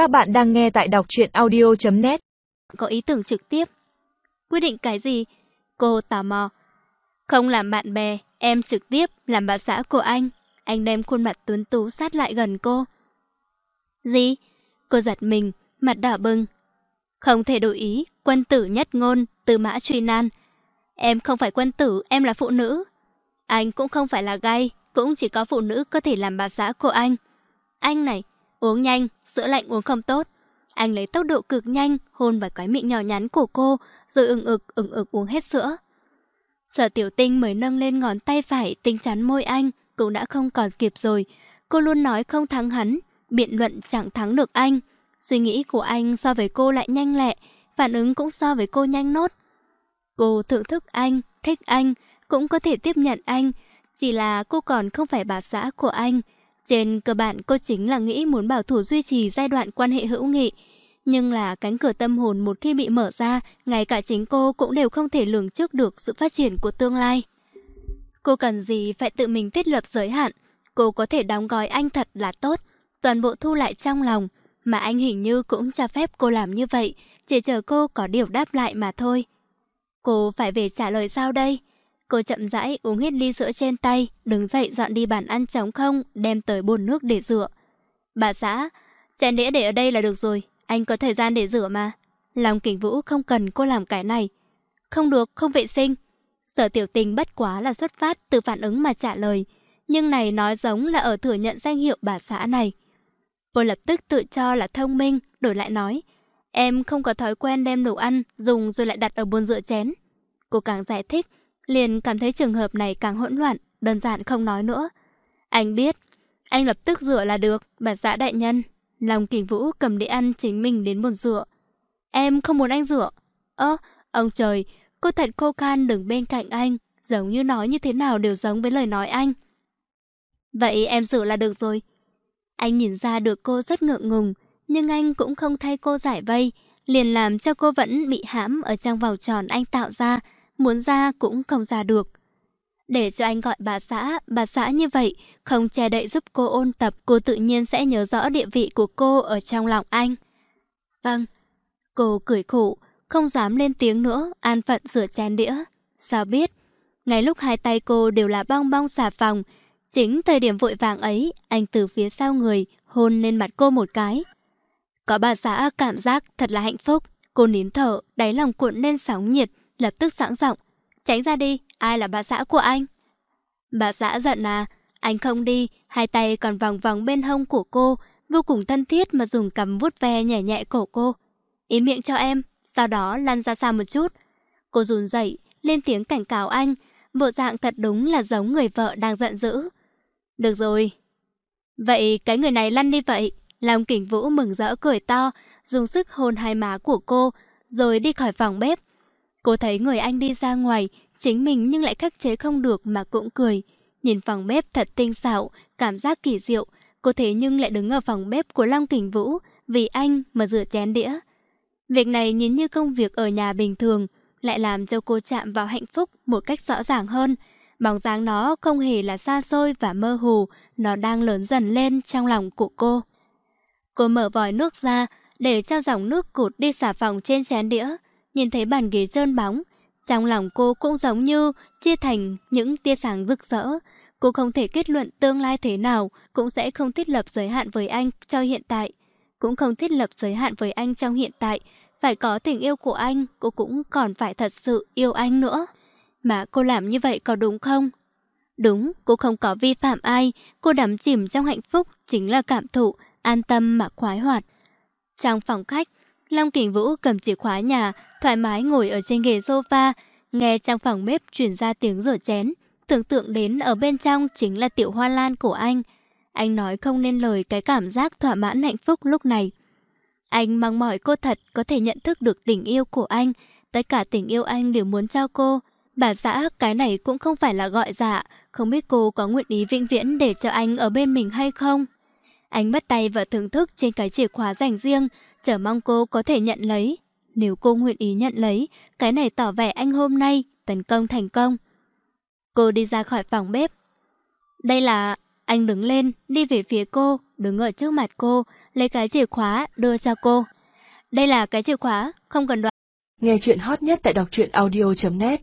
Các bạn đang nghe tại đọc truyện audio.net Có ý tưởng trực tiếp. Quyết định cái gì? Cô tò mò. Không làm bạn bè, em trực tiếp làm bà xã của anh. Anh đem khuôn mặt tuấn tú sát lại gần cô. Gì? Cô giật mình, mặt đỏ bừng. Không thể đổi ý, quân tử nhất ngôn, từ mã truy nan. Em không phải quân tử, em là phụ nữ. Anh cũng không phải là gay Cũng chỉ có phụ nữ có thể làm bà xã của anh. Anh này, uống nhanh, sữa lạnh uống không tốt. Anh lấy tốc độ cực nhanh Hôn vào cái miệng nhỏ nhắn của cô Rồi ừng ực, ừng ực uống hết sữa. Sở tiểu tinh mới nâng lên ngón tay phải Tinh chắn môi anh Cũng đã không còn kịp rồi. Cô luôn nói không thắng hắn Biện luận chẳng thắng được anh. Suy nghĩ của anh so với cô lại nhanh lẹ Phản ứng cũng so với cô nhanh nốt. Cô thưởng thức anh, thích anh Cũng có thể tiếp nhận anh Chỉ là cô còn không phải bà xã của anh. Trên cơ bản, cô chính là nghĩ muốn bảo thủ duy trì giai đoạn quan hệ hữu nghị. Nhưng là cánh cửa tâm hồn một khi bị mở ra, Ngay cả chính cô cũng đều không thể lường trước được sự phát triển của tương lai. Cô cần gì phải tự mình thiết lập giới hạn? Cô có thể đóng gói anh thật là tốt, Toàn bộ thu lại trong lòng, Mà anh hình như cũng cho phép cô làm như vậy, Chỉ chờ cô có điều đáp lại mà thôi. Cô phải về trả lời sao đây? Cô chậm rãi uống hết ly sữa trên tay, đứng dậy dọn đi bàn ăn trống không, đem tới bồn nước để rửa. Bà xã, chén đĩa để ở đây là được rồi, anh có thời gian để rửa mà. Lòng kình vũ không cần cô làm cái này. Không được, không vệ sinh. Sở tiểu tình bất quá là xuất phát từ phản ứng mà trả lời, nhưng này nói giống là ở thừa nhận danh hiệu bà xã này. Cô lập tức tự cho là thông minh, đổi lại nói, em không có thói quen đem đồ ăn, dùng rồi lại đặt ở bồn rửa chén. Cô càng giải thích, liền cảm thấy trường hợp này càng hỗn loạn, đơn giản không nói nữa. Anh biết, anh lập tức rửa là được, bà xã đại nhân. Lòng kình vũ cầm đĩa ăn chính mình đến bồn rửa. Em không muốn anh rửa. Ơ, ông trời, cô thật khô khan đứng bên cạnh anh, giống như nói như thế nào đều giống với lời nói anh. Vậy em rửa là được rồi. Anh nhìn ra được cô rất ngượng ngùng, nhưng anh cũng không thay cô giải vây, liền làm cho cô vẫn bị hãm ở trong vòng tròn anh tạo ra, muốn ra cũng không ra được. Để cho anh gọi bà xã, bà xã như vậy, không che đậy giúp cô ôn tập, cô tự nhiên sẽ nhớ rõ địa vị của cô ở trong lòng anh. Vâng, cô cười khổ, không dám lên tiếng nữa, an phận rửa chén đĩa. Sao biết? Ngay lúc hai tay cô đều là bong bong xà phòng, chính thời điểm vội vàng ấy, anh từ phía sau người hôn lên mặt cô một cái. Có bà xã cảm giác thật là hạnh phúc, cô nín thở, đáy lòng cuộn lên sóng nhiệt, lập tức sẵn giọng Tránh ra đi, ai là bà xã của anh? Bà xã giận à, anh không đi, hai tay còn vòng vòng bên hông của cô, vô cùng thân thiết mà dùng cầm vuốt ve nhẹ nhẹ cổ cô. Ý miệng cho em, sau đó lăn ra xa một chút. Cô run dậy, lên tiếng cảnh cáo anh, bộ dạng thật đúng là giống người vợ đang giận dữ. Được rồi. Vậy cái người này lăn đi vậy. Long kỉnh vũ mừng rỡ cười to, dùng sức hôn hai má của cô, rồi đi khỏi phòng bếp. Cô thấy người anh đi ra ngoài, chính mình nhưng lại khắc chế không được mà cũng cười. Nhìn phòng bếp thật tinh xảo, cảm giác kỳ diệu. Cô thế nhưng lại đứng ở phòng bếp của Long Kình Vũ vì anh mà rửa chén đĩa. Việc này nhìn như công việc ở nhà bình thường, lại làm cho cô chạm vào hạnh phúc một cách rõ ràng hơn. Bóng dáng nó không hề là xa xôi và mơ hồ, nó đang lớn dần lên trong lòng của cô. Cô mở vòi nước ra để cho dòng nước cụt đi xả phòng trên chén đĩa nhìn thấy bàn ghế trơn bóng. Trong lòng cô cũng giống như chia thành những tia sáng rực rỡ. Cô không thể kết luận tương lai thế nào, cũng sẽ không thiết lập giới hạn với anh cho hiện tại. Cũng không thiết lập giới hạn với anh trong hiện tại. Phải có tình yêu của anh, cô cũng còn phải thật sự yêu anh nữa. Mà cô làm như vậy có đúng không? Đúng, cô không có vi phạm ai, cô đắm chìm trong hạnh phúc chính là cảm thụ, an tâm mà khoái hoạt. Trong phòng khách, Long Kình Vũ cầm chìa khóa nhà, thoải mái ngồi ở trên ghế sofa, nghe trong phòng bếp truyền ra tiếng rửa chén. Tưởng tượng đến ở bên trong chính là tiểu hoa lan của anh. Anh nói không nên lời cái cảm giác thỏa mãn hạnh phúc lúc này. Anh mong mỏi cô thật có thể nhận thức được tình yêu của anh. Tất cả tình yêu anh đều muốn trao cô. Bà xã, cái này cũng không phải là gọi dạ. Không biết cô có nguyện ý vĩnh viễn để cho anh ở bên mình hay không? Anh bắt tay và thưởng thức trên cái chìa khóa dành riêng, chờ mong cô có thể nhận lấy. Nếu cô nguyện ý nhận lấy, cái này tỏ vẻ anh hôm nay tấn công thành công. Cô đi ra khỏi phòng bếp. Đây là... Anh đứng lên, đi về phía cô, đứng ở trước mặt cô, lấy cái chìa khóa, đưa cho cô. Đây là cái chìa khóa, không cần đoán. Nghe chuyện hot nhất tại đọc truyện audio.net